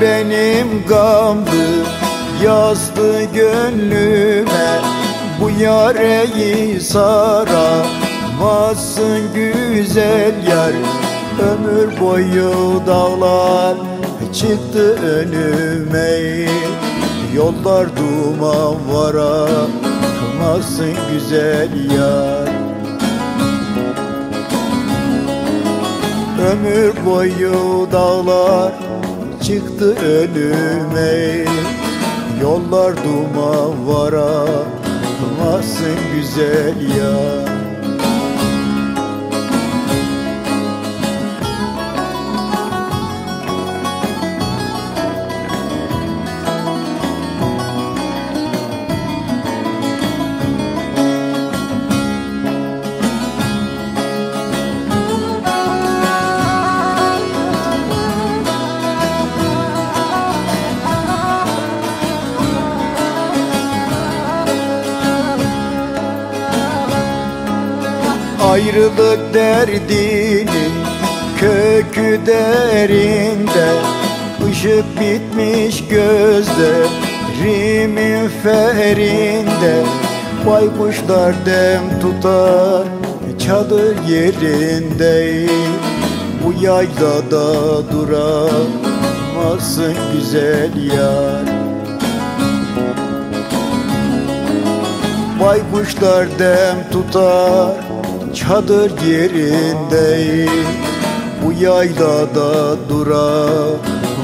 benim gamlı Yazdı gönlüme. Bu yareyi saramazsın güzel yar. Ömür boyu dağlar çıktı önüme. Yollar duman varamazsın güzel yar. Ömür boyu dağlar çıktı önüme. Yollar duman varamazsın güzel yar Ayrılık derdinin kökü derinde. Işık bitmiş gözlerimin ferinde Baykuşlar dem tutar çadır yerinde Bu yaylada duramazsın güzel yar. Baykuşlar dem tutar çadır yerinde Bu yaylada duramazsın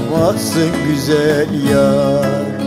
güzel yar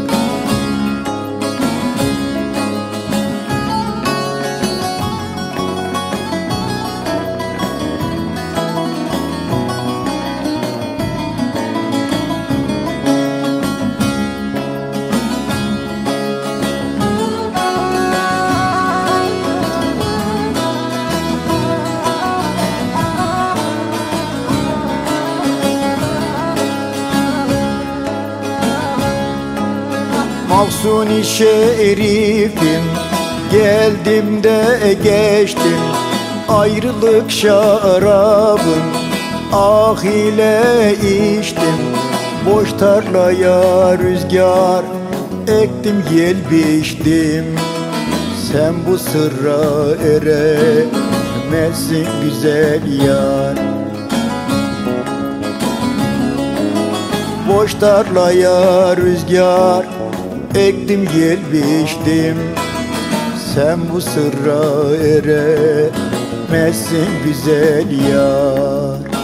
Mahsuni şerifim Geldim de geçtim. Ayrılık şarabın Ah ile içtim. Boş tarlaya rüzgar Ektim yel biçtim. Sen bu sırra eremezsin güzel yar. Boş tarlaya rüzgar Ektim yel biçtim Sen bu sırra eremezsin güzel yar